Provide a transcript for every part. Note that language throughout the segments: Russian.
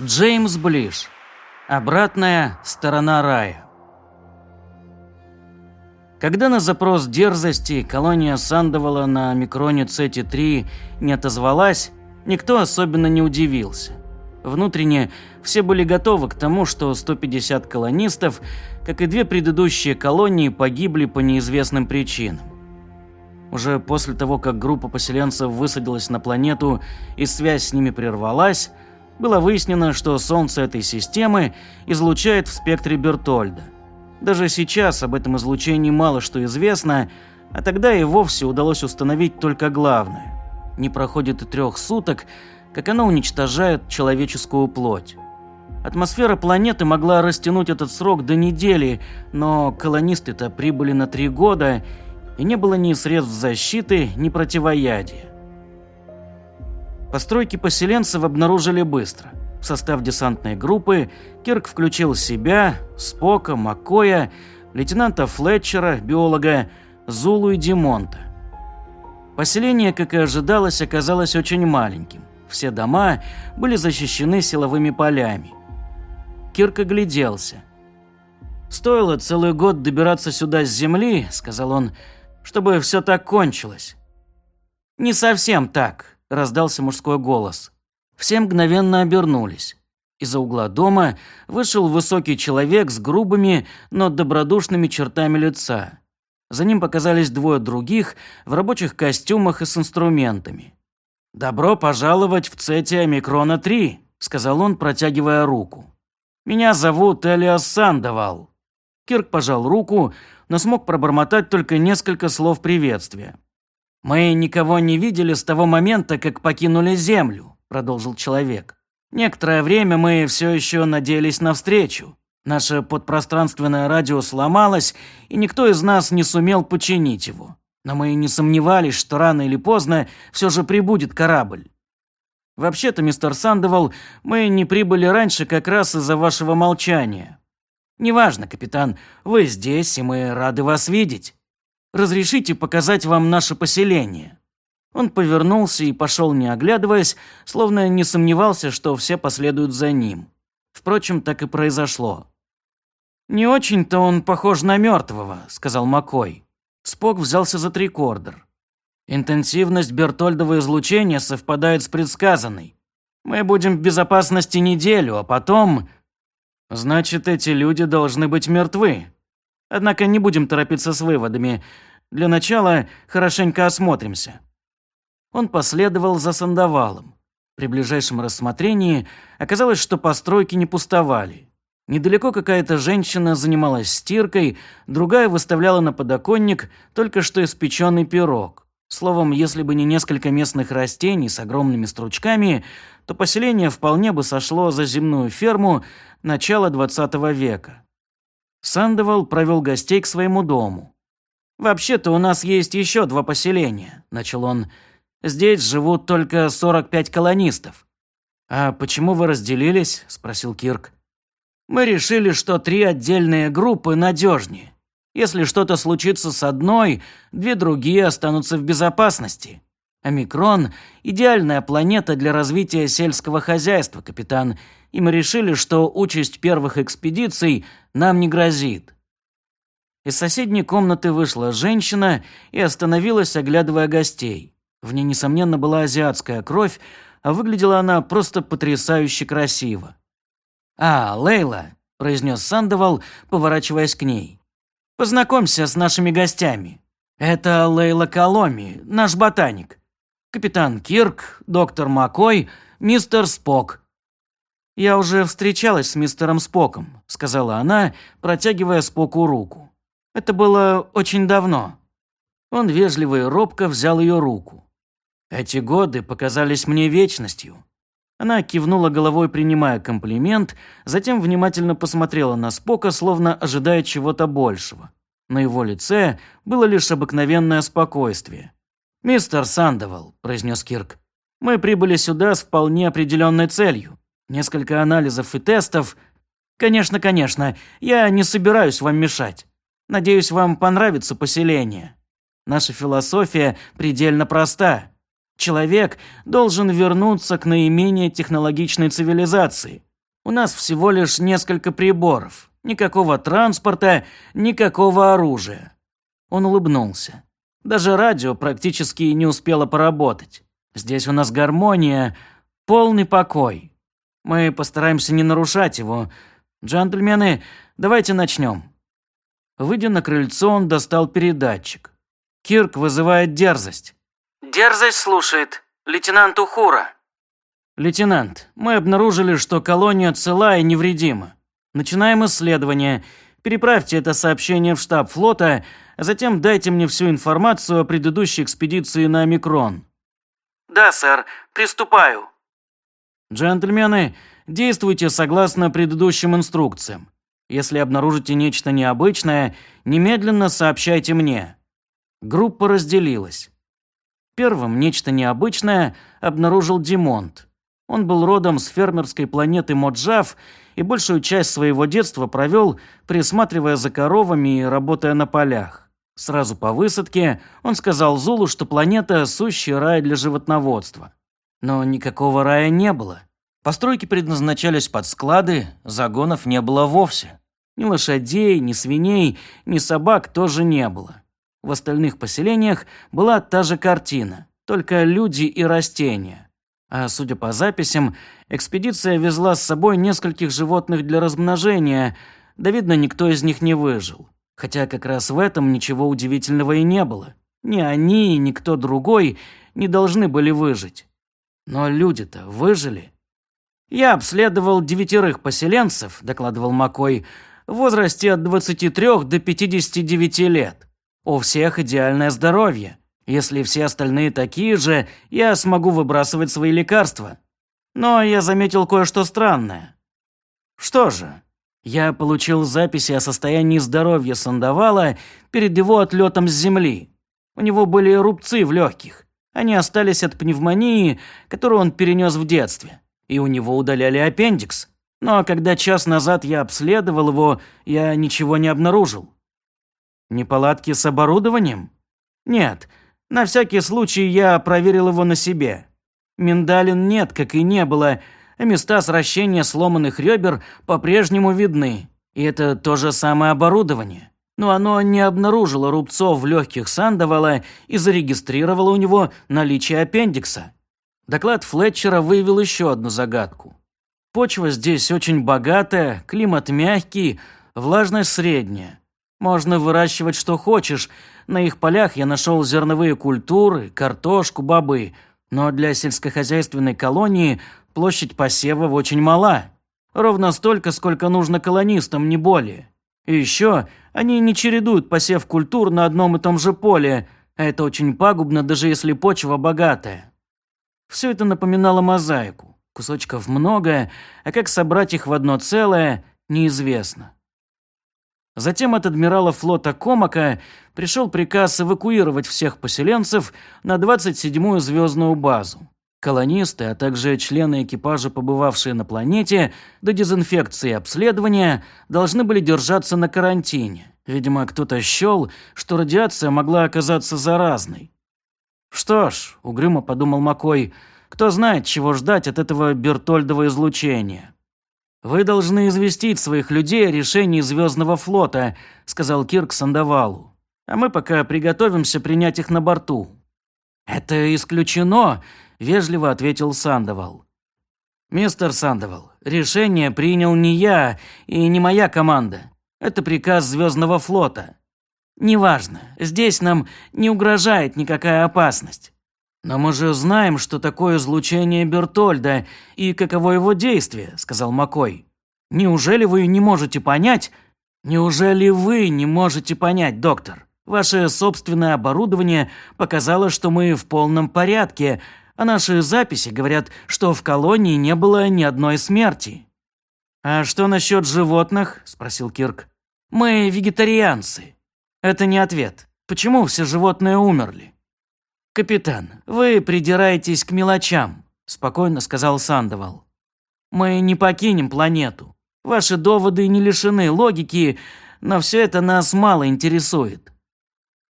Джеймс Блиш. Обратная сторона рая. Когда на запрос дерзости колония Сандовала на микроне Цети-3 не отозвалась, никто особенно не удивился. Внутренне все были готовы к тому, что 150 колонистов, как и две предыдущие колонии, погибли по неизвестным причинам. Уже после того, как группа поселенцев высадилась на планету и связь с ними прервалась, было выяснено, что Солнце этой системы излучает в спектре Бертольда. Даже сейчас об этом излучении мало что известно, а тогда и вовсе удалось установить только главное. Не проходит и трех суток, как оно уничтожает человеческую плоть. Атмосфера планеты могла растянуть этот срок до недели, но колонисты-то прибыли на три года, и не было ни средств защиты, ни противоядия. Постройки поселенцев обнаружили быстро. В состав десантной группы Кирк включил себя, Спока, Маккоя, лейтенанта Флетчера, биолога, Зулу и Димонта. Поселение, как и ожидалось, оказалось очень маленьким. Все дома были защищены силовыми полями. Кирк огляделся. «Стоило целый год добираться сюда с земли», — сказал он, — «чтобы все так кончилось». «Не совсем так», – раздался мужской голос. Все мгновенно обернулись. Из-за угла дома вышел высокий человек с грубыми, но добродушными чертами лица. За ним показались двое других в рабочих костюмах и с инструментами. «Добро пожаловать в Цете Омикрона-3», – сказал он, протягивая руку. «Меня зовут Элиас Сандовал». Кирк пожал руку, но смог пробормотать только несколько слов приветствия. «Мы никого не видели с того момента, как покинули Землю», – продолжил человек. «Некоторое время мы все еще надеялись на встречу. Наше подпространственное радио сломалось, и никто из нас не сумел починить его. Но мы не сомневались, что рано или поздно все же прибудет корабль. Вообще-то, мистер Сандовал, мы не прибыли раньше как раз из-за вашего молчания. Неважно, капитан, вы здесь, и мы рады вас видеть. Разрешите показать вам наше поселение». Он повернулся и пошел, не оглядываясь, словно не сомневался, что все последуют за ним. Впрочем, так и произошло. «Не очень-то он похож на мертвого», — сказал Макой. Спок взялся за трикордер. «Интенсивность бертольдового излучения совпадает с предсказанной. Мы будем в безопасности неделю, а потом...» «Значит, эти люди должны быть мертвы», Однако не будем торопиться с выводами. Для начала хорошенько осмотримся. Он последовал за Сандовалом. При ближайшем рассмотрении оказалось, что постройки не пустовали. Недалеко какая-то женщина занималась стиркой, другая выставляла на подоконник только что испеченный пирог. Словом, если бы не несколько местных растений с огромными стручками, то поселение вполне бы сошло за земную ферму начала 20 века. Сандовал провел гостей к своему дому. «Вообще-то у нас есть еще два поселения», – начал он. «Здесь живут только 45 колонистов». «А почему вы разделились?» – спросил Кирк. «Мы решили, что три отдельные группы надежнее. Если что-то случится с одной, две другие останутся в безопасности. Омикрон – идеальная планета для развития сельского хозяйства, капитан, и мы решили, что участь первых экспедиций нам не грозит. Из соседней комнаты вышла женщина и остановилась, оглядывая гостей. В ней, несомненно, была азиатская кровь, а выглядела она просто потрясающе красиво. «А, Лейла», – произнес Сандовал, поворачиваясь к ней. «Познакомься с нашими гостями. Это Лейла Коломи, наш ботаник. Капитан Кирк, доктор Макой, мистер Спок, «Я уже встречалась с мистером Споком», — сказала она, протягивая Споку руку. «Это было очень давно». Он вежливо и робко взял ее руку. «Эти годы показались мне вечностью». Она кивнула головой, принимая комплимент, затем внимательно посмотрела на Спока, словно ожидая чего-то большего. На его лице было лишь обыкновенное спокойствие. «Мистер Сандовал», – произнес Кирк, – «мы прибыли сюда с вполне определенной целью. Несколько анализов и тестов. Конечно, конечно, я не собираюсь вам мешать. Надеюсь, вам понравится поселение. Наша философия предельно проста. Человек должен вернуться к наименее технологичной цивилизации, У нас всего лишь несколько приборов. Никакого транспорта, никакого оружия. Он улыбнулся. Даже радио практически не успело поработать. Здесь у нас гармония, полный покой. Мы постараемся не нарушать его. Джентльмены, давайте начнем. Выйдя на крыльцо, он достал передатчик. Кирк вызывает дерзость. «Дерзость слушает. Лейтенант Ухура». «Лейтенант, мы обнаружили, что колония цела и невредима. Начинаем исследование. Переправьте это сообщение в штаб флота, а затем дайте мне всю информацию о предыдущей экспедиции на Микрон». «Да, сэр. Приступаю». «Джентльмены, действуйте согласно предыдущим инструкциям. Если обнаружите нечто необычное, немедленно сообщайте мне». Группа разделилась. Первым нечто необычное обнаружил Димонт. Он был родом с фермерской планеты Моджав и большую часть своего детства провел, присматривая за коровами и работая на полях. Сразу по высадке он сказал Зулу, что планета – сущий рай для животноводства. Но никакого рая не было. Постройки предназначались под склады, загонов не было вовсе. Ни лошадей, ни свиней, ни собак тоже не было. В остальных поселениях была та же картина, только люди и растения. А судя по записям, экспедиция везла с собой нескольких животных для размножения, да видно, никто из них не выжил. Хотя как раз в этом ничего удивительного и не было. Ни они, ни никто другой не должны были выжить. Но люди-то выжили. «Я обследовал девятерых поселенцев», – докладывал Макой, – «в возрасте от 23 до 59 лет. У всех идеальное здоровье. Если все остальные такие же, я смогу выбрасывать свои лекарства. Но я заметил кое-что странное. Что же? Я получил записи о состоянии здоровья Сандавала перед его отлетом с земли. У него были рубцы в легких. Они остались от пневмонии, которую он перенес в детстве. И у него удаляли аппендикс. Но когда час назад я обследовал его, я ничего не обнаружил. Неполадки с оборудованием? Нет, на всякий случай я проверил его на себе. Миндалин нет, как и не было, места сращения сломанных ребер по-прежнему видны. И это то же самое оборудование. Но оно не обнаружило рубцов в легких Сандовала и зарегистрировало у него наличие аппендикса. Доклад Флетчера выявил еще одну загадку. Почва здесь очень богатая, климат мягкий, влажность средняя. Можно выращивать что хочешь. На их полях я нашел зерновые культуры, картошку, бобы. Но для сельскохозяйственной колонии площадь посевов очень мала. Ровно столько, сколько нужно колонистам, не более. И еще они не чередуют посев культур на одном и том же поле, а это очень пагубно, даже если почва богатая. Все это напоминало мозаику. Кусочков много, а как собрать их в одно целое, неизвестно. Затем от адмирала флота Комака пришел приказ эвакуировать всех поселенцев на 27-ю звездную базу. Колонисты, а также члены экипажа, побывавшие на планете, до дезинфекции и обследования, должны были держаться на карантине. Видимо, кто-то счел, что радиация могла оказаться заразной. «Что ж», — угрюмо подумал Макой, — «кто знает, чего ждать от этого Бертольдова излучения». «Вы должны известить своих людей о решении Звездного флота», – сказал Кирк Сандавалу. «А мы пока приготовимся принять их на борту». «Это исключено», – вежливо ответил Сандовал. «Мистер Сандовал, решение принял не я и не моя команда. Это приказ Звездного флота. Неважно, здесь нам не угрожает никакая опасность. «Но мы же знаем, что такое излучение Бертольда и каково его действие», – сказал Макой. «Неужели вы не можете понять?» «Неужели вы не можете понять, доктор? Ваше собственное оборудование показало, что мы в полном порядке, а наши записи говорят, что в колонии не было ни одной смерти». «А что насчет животных?» – спросил Кирк. «Мы вегетарианцы». «Это не ответ. Почему все животные умерли?» «Капитан, вы придираетесь к мелочам», – спокойно сказал Сандовал. «Мы не покинем планету. Ваши доводы не лишены логики, но все это нас мало интересует».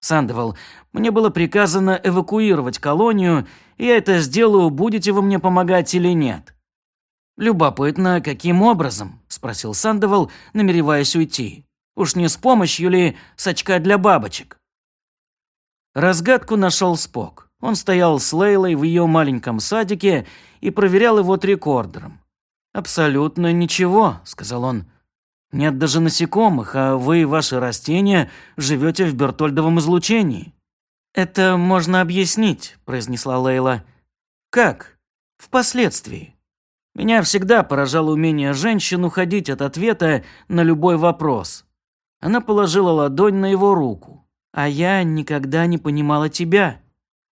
Сандовал, мне было приказано эвакуировать колонию, и я это сделаю, будете вы мне помогать или нет. «Любопытно, каким образом?» – спросил Сандовал, намереваясь уйти. «Уж не с помощью ли сачка для бабочек?» Разгадку нашел Спок. Он стоял с Лейлой в ее маленьком садике и проверял его трикордером. «Абсолютно ничего», — сказал он. «Нет даже насекомых, а вы и ваши растения живете в бертольдовом излучении». «Это можно объяснить», — произнесла Лейла. «Как?» «Впоследствии». Меня всегда поражало умение женщин уходить от ответа на любой вопрос. Она положила ладонь на его руку. «А я никогда не понимала тебя».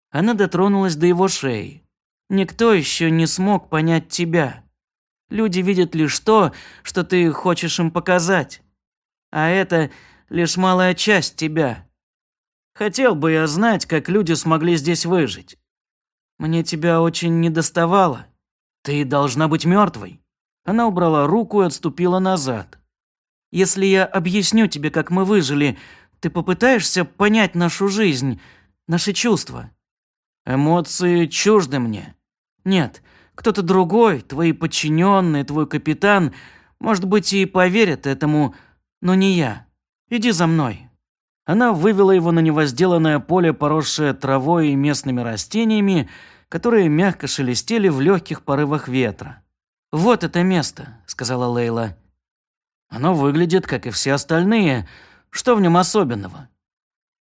Она дотронулась до его шеи. «Никто еще не смог понять тебя. Люди видят лишь то, что ты хочешь им показать. А это лишь малая часть тебя. Хотел бы я знать, как люди смогли здесь выжить. Мне тебя очень недоставало. Ты должна быть мертвой. Она убрала руку и отступила назад. Если я объясню тебе, как мы выжили, ты попытаешься понять нашу жизнь, наши чувства. Эмоции чужды мне. Нет, кто-то другой, твои подчиненные, твой капитан, может быть, и поверят этому, но не я. Иди за мной». Она вывела его на невозделанное поле, поросшее травой и местными растениями, которые мягко шелестели в легких порывах ветра. «Вот это место», — сказала Лейла. «Оно выглядит, как и все остальные. Что в нем особенного?»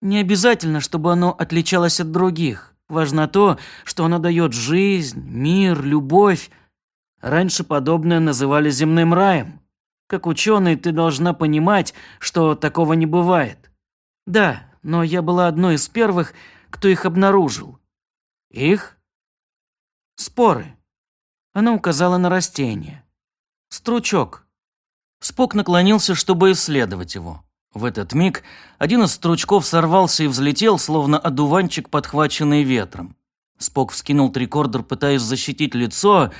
«Не обязательно, чтобы оно отличалось от других. Важно то, что оно дает жизнь, мир, любовь. Раньше подобное называли земным раем. Как ученый ты должна понимать, что такого не бывает. Да, но я была одной из первых, кто их обнаружил. Их? Споры. Она указала на растение. Стручок. Спок наклонился, чтобы исследовать его. В этот миг один из стручков сорвался и взлетел, словно одуванчик, подхваченный ветром. Спок вскинул трикордер, пытаясь защитить лицо,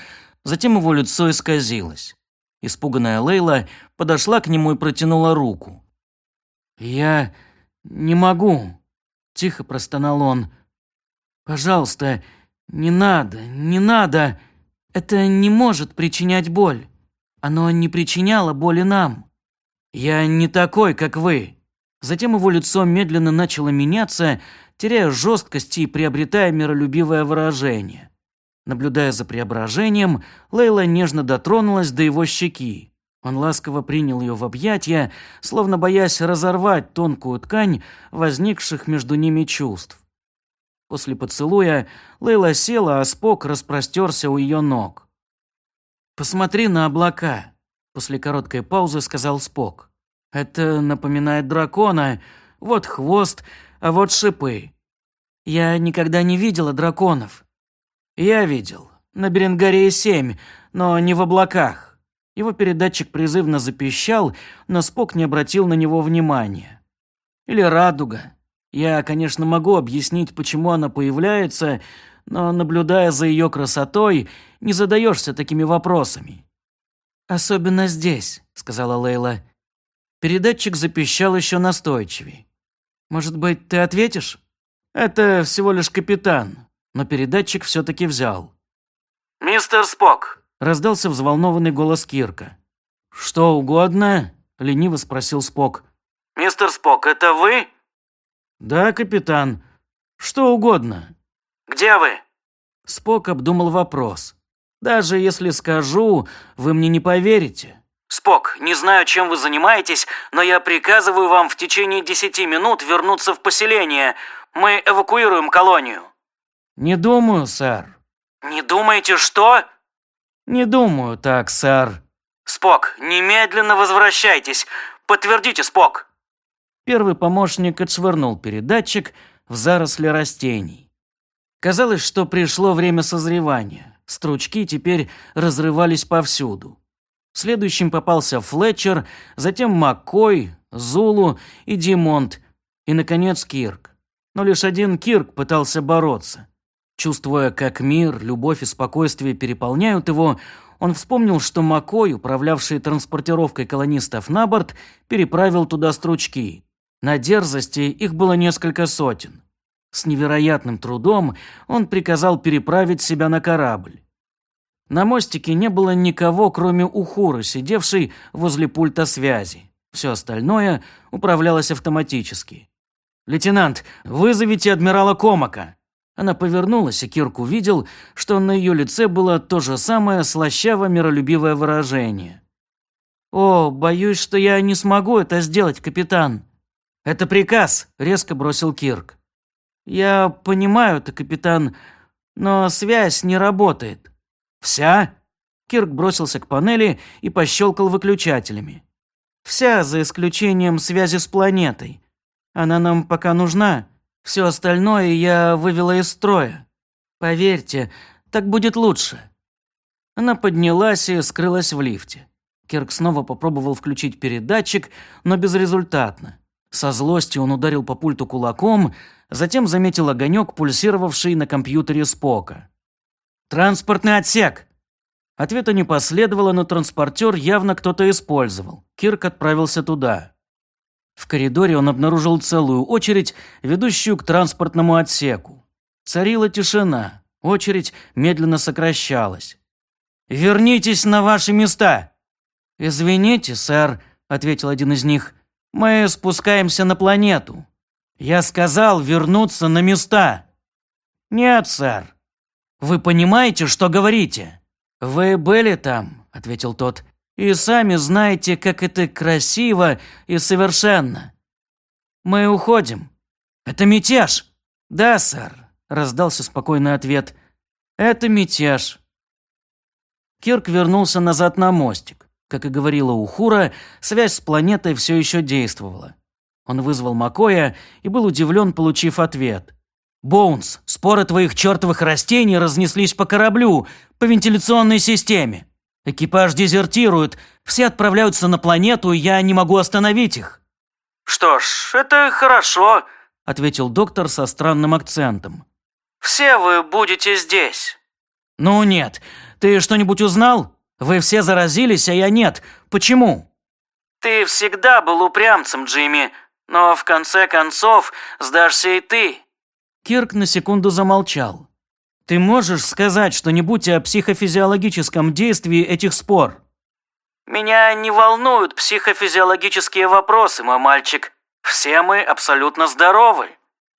затем его лицо исказилось. Испуганная Лейла подошла к нему и протянула руку. «Я не могу», — тихо простонал он. «Пожалуйста, не надо, не надо. Это не может причинять боль. Оно не причиняло боли нам». «Я не такой, как вы». Затем его лицо медленно начало меняться, теряя жесткость и приобретая миролюбивое выражение. Наблюдая за преображением, Лейла нежно дотронулась до его щеки. Он ласково принял ее в объятия, словно боясь разорвать тонкую ткань возникших между ними чувств. После поцелуя Лейла села, а Спок распростерся у ее ног. «Посмотри на облака», После короткой паузы сказал Спок. «Это напоминает дракона. Вот хвост, а вот шипы. Я никогда не видела драконов». «Я видел. На Беренгарии-7, но не в облаках». Его передатчик призывно запищал, но Спок не обратил на него внимания. «Или радуга. Я, конечно, могу объяснить, почему она появляется, но, наблюдая за ее красотой, не задаешься такими вопросами. «Особенно здесь», — сказала Лейла. Передатчик запищал еще настойчивее. «Может быть, ты ответишь?» «Это всего лишь капитан», но передатчик все-таки взял. «Мистер Спок», — раздался взволнованный голос Кирка. «Что угодно?» — лениво спросил Спок. «Мистер Спок, это вы?» «Да, капитан. Что угодно». «Где вы?» Спок обдумал вопрос. Даже если скажу, вы мне не поверите. Спок, не знаю, чем вы занимаетесь, но я приказываю вам в течение десяти минут вернуться в поселение. Мы эвакуируем колонию. Не думаю, сэр. Не думаете, что? Не думаю так, сэр. Спок, немедленно возвращайтесь. Подтвердите, Спок. Первый помощник отшвырнул передатчик в заросли растений. Казалось, что пришло время созревания. Стручки теперь разрывались повсюду. Следующим попался Флетчер, затем Маккой, Зулу и Димонт, и, наконец, Кирк. Но лишь один Кирк пытался бороться. Чувствуя, как мир, любовь и спокойствие переполняют его, он вспомнил, что Маккой, управлявший транспортировкой колонистов на борт, переправил туда стручки. На дерзости их было несколько сотен. С невероятным трудом он приказал переправить себя на корабль. На мостике не было никого, кроме Ухуры, сидевшей возле пульта связи. Все остальное управлялось автоматически. «Лейтенант, вызовите адмирала Комака!» Она повернулась, и Кирк увидел, что на ее лице было то же самое слащаво-миролюбивое выражение. «О, боюсь, что я не смогу это сделать, капитан». «Это приказ», — резко бросил Кирк. «Я понимаю это, капитан, но связь не работает». «Вся?» Кирк бросился к панели и пощелкал выключателями. «Вся, за исключением связи с планетой. Она нам пока нужна. Все остальное я вывела из строя. Поверьте, так будет лучше». Она поднялась и скрылась в лифте. Кирк снова попробовал включить передатчик, но безрезультатно. Со злостью он ударил по пульту кулаком, затем заметил огонек, пульсировавший на компьютере Спока. «Транспортный отсек!» Ответа не последовало, но транспортер явно кто-то использовал. Кирк отправился туда. В коридоре он обнаружил целую очередь, ведущую к транспортному отсеку. Царила тишина. Очередь медленно сокращалась. «Вернитесь на ваши места!» «Извините, сэр», — ответил один из них. «Мы спускаемся на планету. Я сказал вернуться на места». «Нет, сэр». «Вы понимаете, что говорите?» «Вы были там», — ответил тот, «и сами знаете, как это красиво и совершенно. Мы уходим». «Это мятеж!» «Да, сэр», — раздался спокойный ответ. «Это мятеж». Кирк вернулся назад на мостик. Как и говорила Ухура, связь с планетой все еще действовала. Он вызвал Макоя и был удивлен, получив ответ. «Боунс, споры твоих чертовых растений разнеслись по кораблю, по вентиляционной системе. Экипаж дезертирует, все отправляются на планету, и я не могу остановить их». «Что ж, это хорошо», — ответил доктор со странным акцентом. «Все вы будете здесь». «Ну нет, ты что-нибудь узнал? Вы все заразились, а я нет. Почему?» «Ты всегда был упрямцем, Джимми, но в конце концов сдашься и ты». Кирк на секунду замолчал. «Ты можешь сказать что-нибудь о психофизиологическом действии этих спор?» «Меня не волнуют психофизиологические вопросы, мой мальчик. Все мы абсолютно здоровы».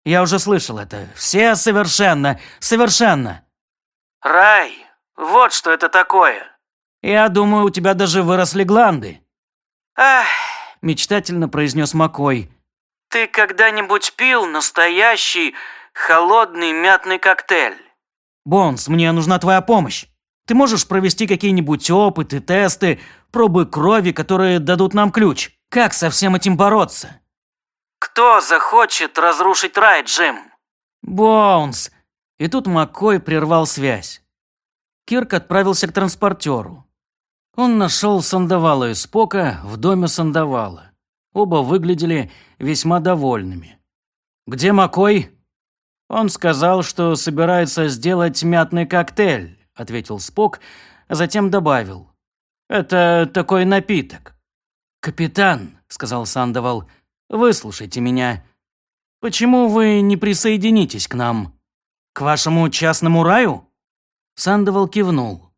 «Я уже слышал это. Все совершенно, совершенно». «Рай, вот что это такое». «Я думаю, у тебя даже выросли гланды». «Ах», – мечтательно произнес Макой. «Ты когда-нибудь пил настоящий холодный мятный коктейль?» «Бонс, мне нужна твоя помощь. Ты можешь провести какие-нибудь опыты, тесты, пробы крови, которые дадут нам ключ? Как со всем этим бороться?» «Кто захочет разрушить рай, Джим?» «Боунс!» И тут Маккой прервал связь. Кирк отправился к транспортеру. Он нашел Сандовала и Спока в доме Сандовала. Оба выглядели весьма довольными. «Где Макой?» «Он сказал, что собирается сделать мятный коктейль», — ответил Спок, а затем добавил. «Это такой напиток». «Капитан», — сказал Сандовал, — «выслушайте меня. Почему вы не присоединитесь к нам? К вашему частному раю?» Сандовал кивнул.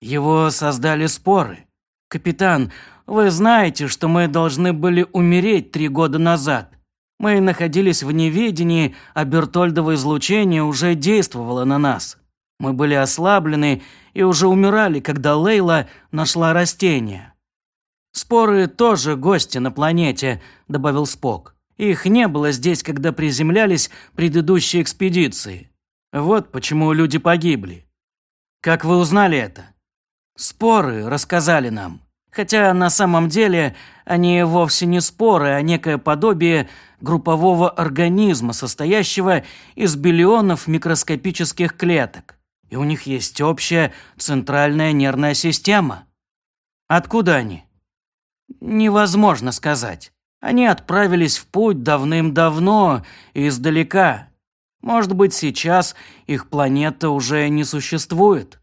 Его создали споры. Капитан, вы знаете, что мы должны были умереть три года назад. Мы находились в неведении, а Бертольдово излучение уже действовало на нас. Мы были ослаблены и уже умирали, когда Лейла нашла растение. «Споры тоже гости на планете», — добавил Спок. «Их не было здесь, когда приземлялись предыдущие экспедиции. Вот почему люди погибли. Как вы узнали это?» Споры рассказали нам. Хотя на самом деле они вовсе не споры, а некое подобие группового организма, состоящего из биллионов микроскопических клеток. И у них есть общая центральная нервная система. Откуда они? Невозможно сказать. Они отправились в путь давным-давно и издалека. Может быть, сейчас их планета уже не существует.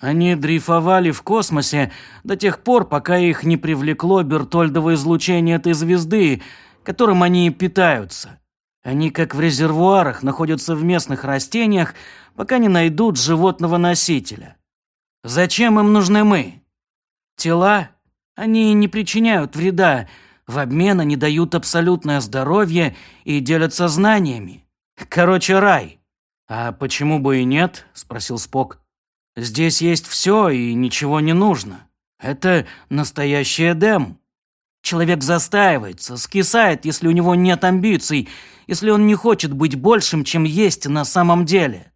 Они дрейфовали в космосе до тех пор, пока их не привлекло бертольдово излучение этой звезды, которым они питаются. Они, как в резервуарах, находятся в местных растениях, пока не найдут животного носителя. Зачем им нужны мы? Тела? Они не причиняют вреда, в обмен они дают абсолютное здоровье и делятся знаниями. Короче, рай. А почему бы и нет? спросил Спок. Здесь есть все и ничего не нужно. Это настоящий Эдем. Человек застаивается, скисает, если у него нет амбиций, если он не хочет быть большим, чем есть на самом деле.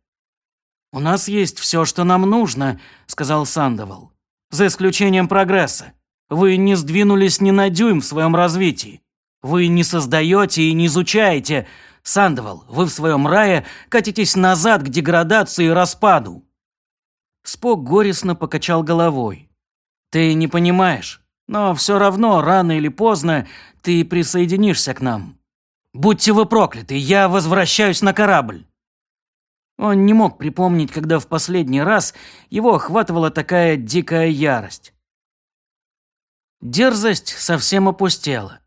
«У нас есть все, что нам нужно», — сказал Сандовал. «За исключением прогресса. Вы не сдвинулись ни на дюйм в своем развитии. Вы не создаете и не изучаете. Сандовал, вы в своем рае катитесь назад к деградации и распаду». Спок горестно покачал головой. «Ты не понимаешь, но все равно, рано или поздно, ты присоединишься к нам. Будьте вы прокляты, я возвращаюсь на корабль». Он не мог припомнить, когда в последний раз его охватывала такая дикая ярость. Дерзость совсем опустела.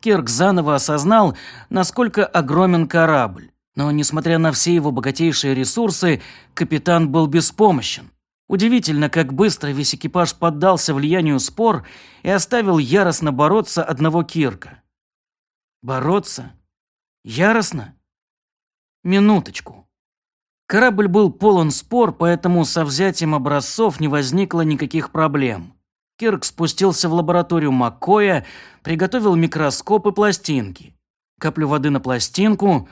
Кирк заново осознал, насколько огромен корабль. Но, несмотря на все его богатейшие ресурсы, капитан был беспомощен. Удивительно, как быстро весь экипаж поддался влиянию спор и оставил яростно бороться одного Кирка. Бороться? Яростно? Минуточку. Корабль был полон спор, поэтому со взятием образцов не возникло никаких проблем. Кирк спустился в лабораторию Маккоя, приготовил микроскоп и пластинки. Каплю воды на пластинку.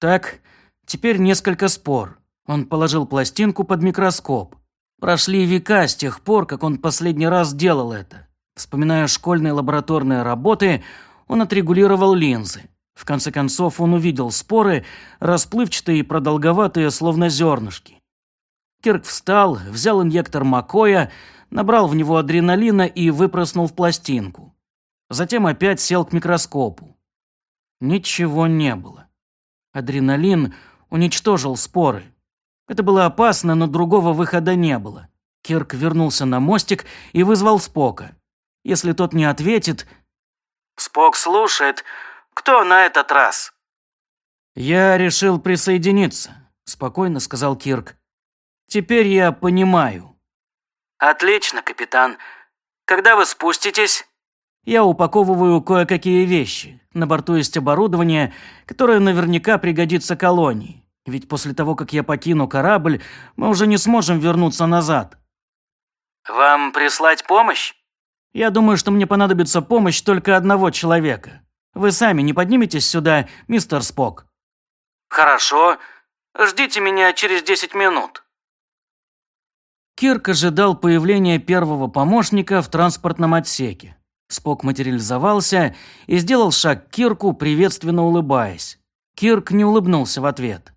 Так, теперь несколько спор. Он положил пластинку под микроскоп. Прошли века с тех пор, как он последний раз делал это. Вспоминая школьные лабораторные работы, он отрегулировал линзы. В конце концов он увидел споры, расплывчатые и продолговатые, словно зернышки. Кирк встал, взял инъектор Макоя, набрал в него адреналина и выпроснул в пластинку. Затем опять сел к микроскопу. Ничего не было. Адреналин уничтожил споры. Это было опасно, но другого выхода не было. Кирк вернулся на мостик и вызвал Спока. Если тот не ответит... «Спок слушает. Кто на этот раз?» «Я решил присоединиться», — спокойно сказал Кирк. «Теперь я понимаю». «Отлично, капитан. Когда вы спуститесь?» «Я упаковываю кое-какие вещи. На борту есть оборудование, которое наверняка пригодится колонии. Ведь после того, как я покину корабль, мы уже не сможем вернуться назад. Вам прислать помощь? Я думаю, что мне понадобится помощь только одного человека. Вы сами не подниметесь сюда, мистер Спок? Хорошо. Ждите меня через 10 минут. Кирк ожидал появления первого помощника в транспортном отсеке. Спок материализовался и сделал шаг к Кирку, приветственно улыбаясь. Кирк не улыбнулся в ответ.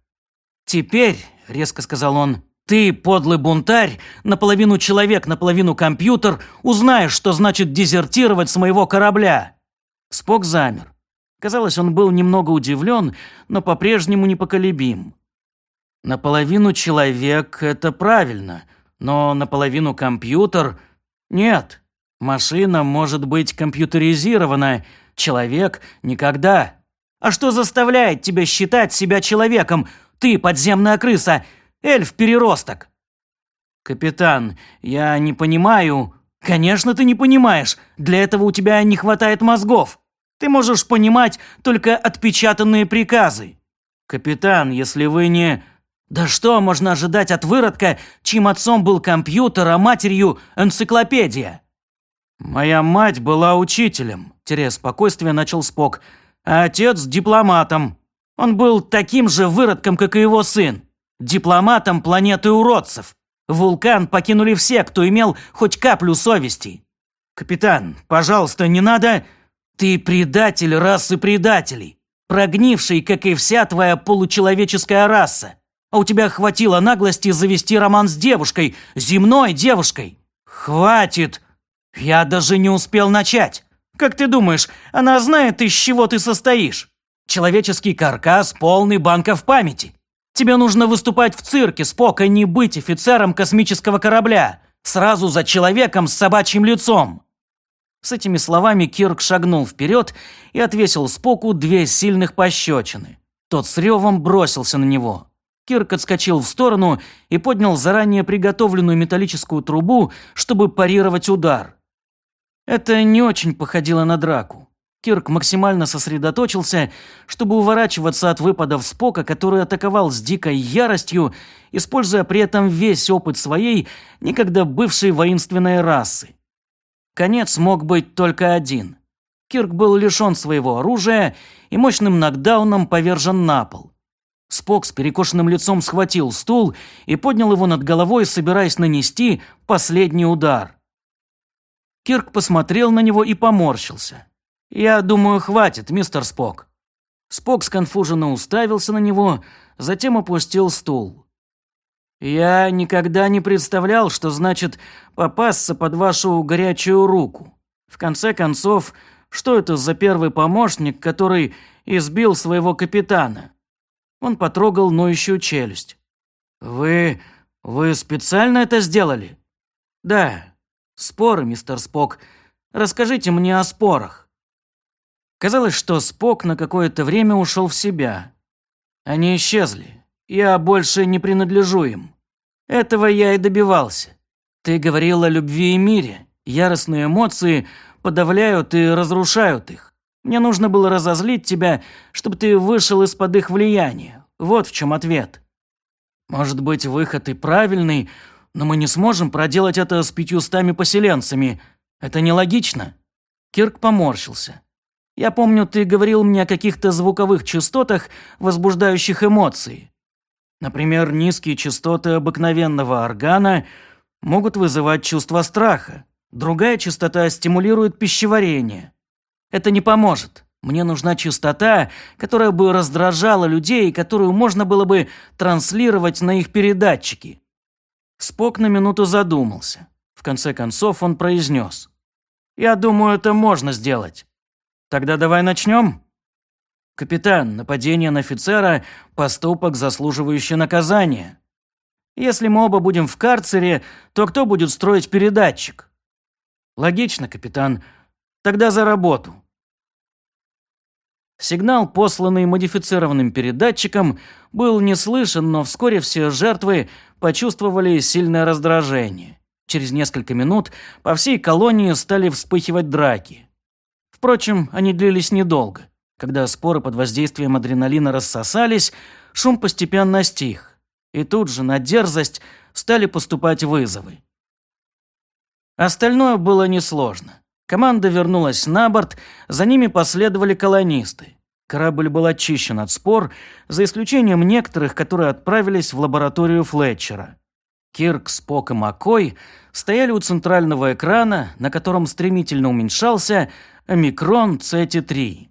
«Теперь», — резко сказал он, — «ты, подлый бунтарь, наполовину человек, наполовину компьютер, узнаешь, что значит дезертировать с моего корабля». Спок замер. Казалось, он был немного удивлен, но по-прежнему непоколебим. «Наполовину человек — это правильно, но наполовину компьютер — нет. Машина может быть компьютеризирована, человек — никогда. А что заставляет тебя считать себя человеком, ты подземная крыса, эльф-переросток!» «Капитан, я не понимаю...» «Конечно, ты не понимаешь. Для этого у тебя не хватает мозгов. Ты можешь понимать только отпечатанные приказы. Капитан, если вы не...» «Да что можно ожидать от выродка, чьим отцом был компьютер, а матерью – энциклопедия?» «Моя мать была учителем», – теряя спокойствие, начал Спок, «а отец – дипломатом. Он был таким же выродком, как и его сын. Дипломатом планеты уродцев. Вулкан покинули все, кто имел хоть каплю совести. Капитан, пожалуйста, не надо... Ты предатель расы предателей. Прогнивший, как и вся твоя получеловеческая раса. А у тебя хватило наглости завести роман с девушкой, земной девушкой. Хватит. Я даже не успел начать. Как ты думаешь, она знает, из чего ты состоишь? Человеческий каркас полный банков памяти. Тебе нужно выступать в цирке, Спок, а не быть офицером космического корабля. Сразу за человеком с собачьим лицом. С этими словами Кирк шагнул вперед и отвесил Споку две сильных пощечины. Тот с ревом бросился на него. Кирк отскочил в сторону и поднял заранее приготовленную металлическую трубу, чтобы парировать удар. Это не очень походило на драку. Кирк максимально сосредоточился, чтобы уворачиваться от выпадов Спока, который атаковал с дикой яростью, используя при этом весь опыт своей, никогда бывшей воинственной расы. Конец мог быть только один. Кирк был лишен своего оружия и мощным нокдауном повержен на пол. Спок с перекошенным лицом схватил стул и поднял его над головой, собираясь нанести последний удар. Кирк посмотрел на него и поморщился. «Я думаю, хватит, мистер Спок». Спок сконфуженно уставился на него, затем опустил стул. «Я никогда не представлял, что значит попасться под вашу горячую руку. В конце концов, что это за первый помощник, который избил своего капитана?» Он потрогал ноющую челюсть. «Вы... вы специально это сделали?» «Да. Споры, мистер Спок. Расскажите мне о спорах». Казалось, что Спок на какое-то время ушел в себя. Они исчезли. Я больше не принадлежу им. Этого я и добивался. Ты говорил о любви и мире. Яростные эмоции подавляют и разрушают их. Мне нужно было разозлить тебя, чтобы ты вышел из-под их влияния. Вот в чем ответ. Может быть, выход и правильный, но мы не сможем проделать это с пятьюстами поселенцами. Это нелогично. Кирк поморщился. Я помню, ты говорил мне о каких-то звуковых частотах, возбуждающих эмоции. Например, низкие частоты обыкновенного органа могут вызывать чувство страха. Другая частота стимулирует пищеварение. Это не поможет. Мне нужна частота, которая бы раздражала людей которую можно было бы транслировать на их передатчики. Спок на минуту задумался. В конце концов он произнес. «Я думаю, это можно сделать. Тогда давай начнем. Капитан, нападение на офицера – поступок, заслуживающий наказания. Если мы оба будем в карцере, то кто будет строить передатчик? Логично, капитан. Тогда за работу. Сигнал, посланный модифицированным передатчиком, был не слышен, но вскоре все жертвы почувствовали сильное раздражение. Через несколько минут по всей колонии стали вспыхивать драки. Впрочем, они длились недолго. Когда споры под воздействием адреналина рассосались, шум постепенно стих. И тут же на дерзость стали поступать вызовы. Остальное было несложно. Команда вернулась на борт, за ними последовали колонисты. Корабль был очищен от спор, за исключением некоторых, которые отправились в лабораторию Флетчера. Кирк, Спок и Маккой стояли у центрального экрана, на котором стремительно уменьшался омикрон CT3.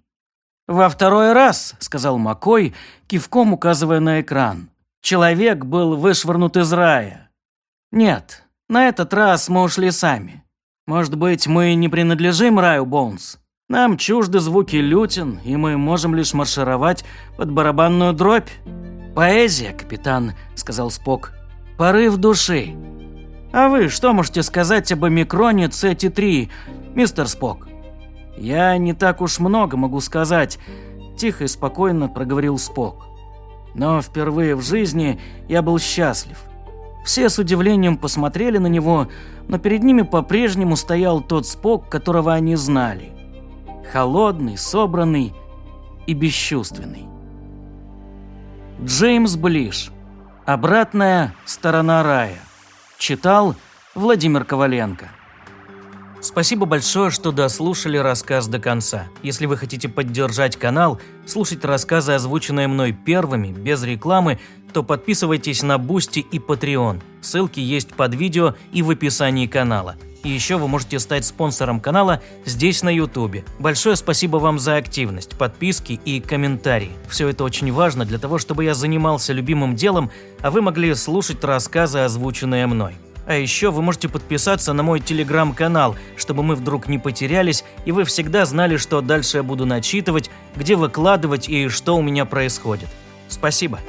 «Во второй раз», — сказал Макой, кивком указывая на экран. «Человек был вышвырнут из рая». «Нет, на этот раз мы ушли сами. Может быть, мы не принадлежим раю, Боунс? Нам чужды звуки лютин, и мы можем лишь маршировать под барабанную дробь». «Поэзия, капитан», — сказал Спок. «Порыв души». «А вы что можете сказать об омикроне CT3, мистер Спок?» «Я не так уж много могу сказать», – тихо и спокойно проговорил Спок. «Но впервые в жизни я был счастлив. Все с удивлением посмотрели на него, но перед ними по-прежнему стоял тот Спок, которого они знали. Холодный, собранный и бесчувственный. Джеймс Блиш. Обратная сторона рая. Читал Владимир Коваленко. Спасибо большое, что дослушали рассказ до конца. Если вы хотите поддержать канал, слушать рассказы, озвученные мной первыми, без рекламы, то подписывайтесь на Бусти и Patreon. Ссылки есть под видео и в описании канала. И еще вы можете стать спонсором канала здесь на ютубе. Большое спасибо вам за активность, подписки и комментарии. Все это очень важно для того, чтобы я занимался любимым делом, а вы могли слушать рассказы, озвученные мной. А еще вы можете подписаться на мой телеграм-канал, чтобы мы вдруг не потерялись, и вы всегда знали, что дальше я буду начитывать, где выкладывать и что у меня происходит. Спасибо.